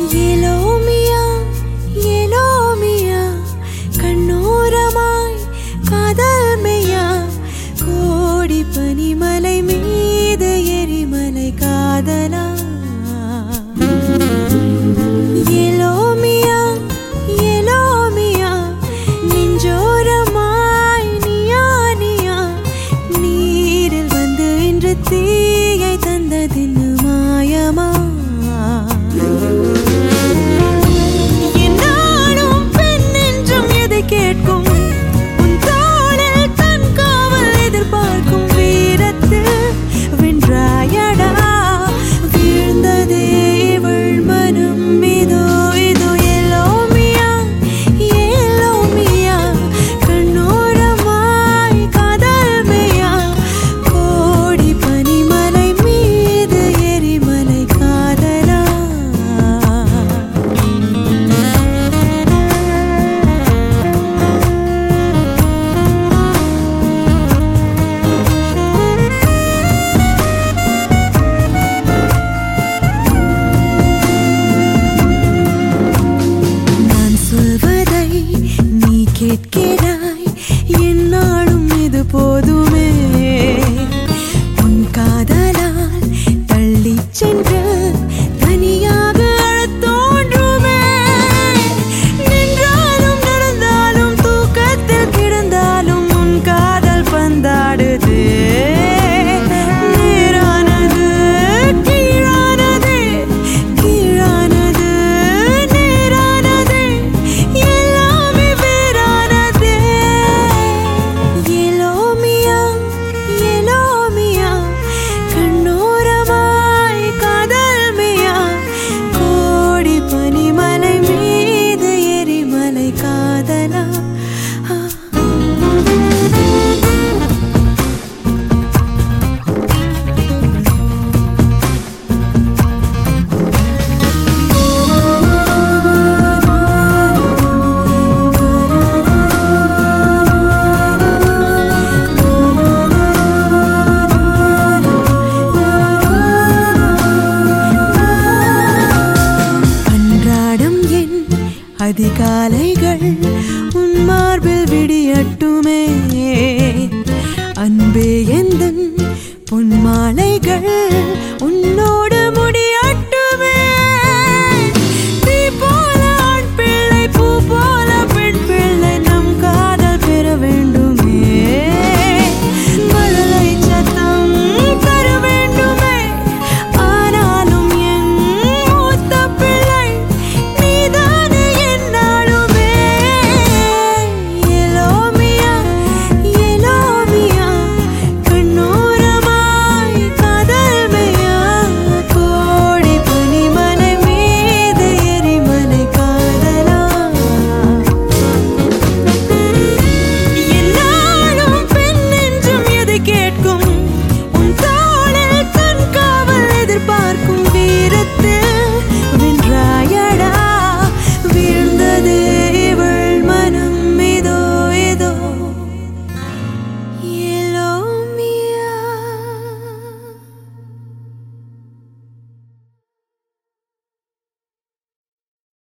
ये लो मेरी Sakit kita அதிகாலைகள் உன் மார்பில் விடியட்டுமே. அன்பே எந்தன் பொன்மாலைகள்